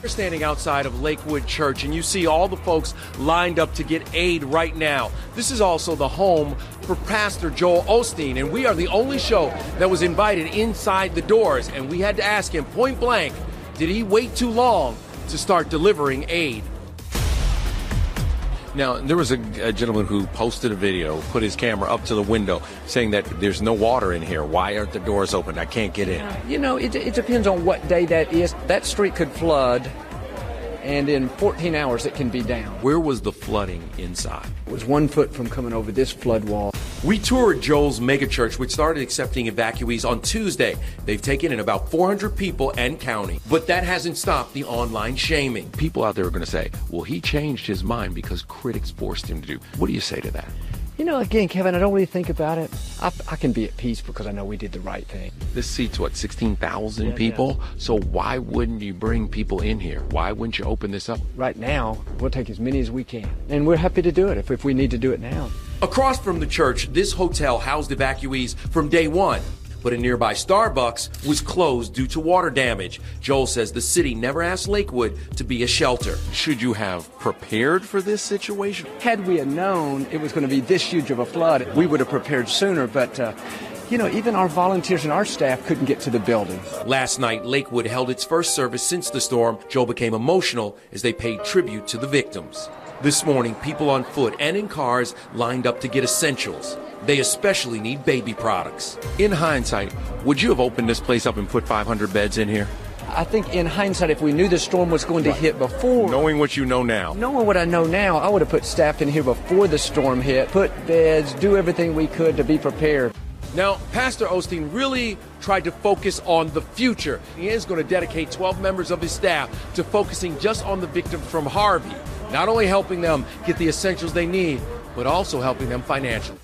We're standing outside of Lakewood Church, and you see all the folks lined up to get aid right now. This is also the home for Pastor Joel Osteen, and we are the only show that was invited inside the doors. And we had to ask him point blank did he wait too long to start delivering aid? Now, there was a, a, gentleman who posted a video, put his camera up to the window, saying that there's no water in here. Why aren't the doors open? I can't get in. You know, it, it depends on what day that is. That street could flood, and in 14 hours it can be down. Where was the flooding inside? It was one foot from coming over this flood wall. We toured Joel's megachurch, which started accepting evacuees on Tuesday. They've taken in about 400 people and counting. But that hasn't stopped the online shaming. People out there are going to say, well, he changed his mind because critics forced him to do. What do you say to that? You know, again, Kevin, I don't really think about it. I, I can be at peace because I know we did the right thing. This seats, what, 16,000 yeah, people? Yeah. So why wouldn't you bring people in here? Why wouldn't you open this up? Right now, we'll take as many as we can. And we're happy to do it if, if we need to do it now. Across from the church, this hotel housed evacuees from day one. But a nearby Starbucks was closed due to water damage. Joel says the city never asked Lakewood to be a shelter. Should you have prepared for this situation? Had we had known it was going to be this huge of a flood, we would have prepared sooner. But uh, you know, even our volunteers and our staff couldn't get to the building. Last night, Lakewood held its first service since the storm. Joel became emotional as they paid tribute to the victims. This morning, people on foot and in cars lined up to get essentials. They especially need baby products. In hindsight, would you have opened this place up and put 500 beds in here? I think in hindsight, if we knew the storm was going to right. hit before. Knowing what you know now. Knowing what I know now, I would have put staff in here before the storm hit, put beds, do everything we could to be prepared. Now, Pastor Osteen really tried to focus on the future. He is going to dedicate 12 members of his staff to focusing just on the victims from Harvey not only helping them get the essentials they need, but also helping them financially.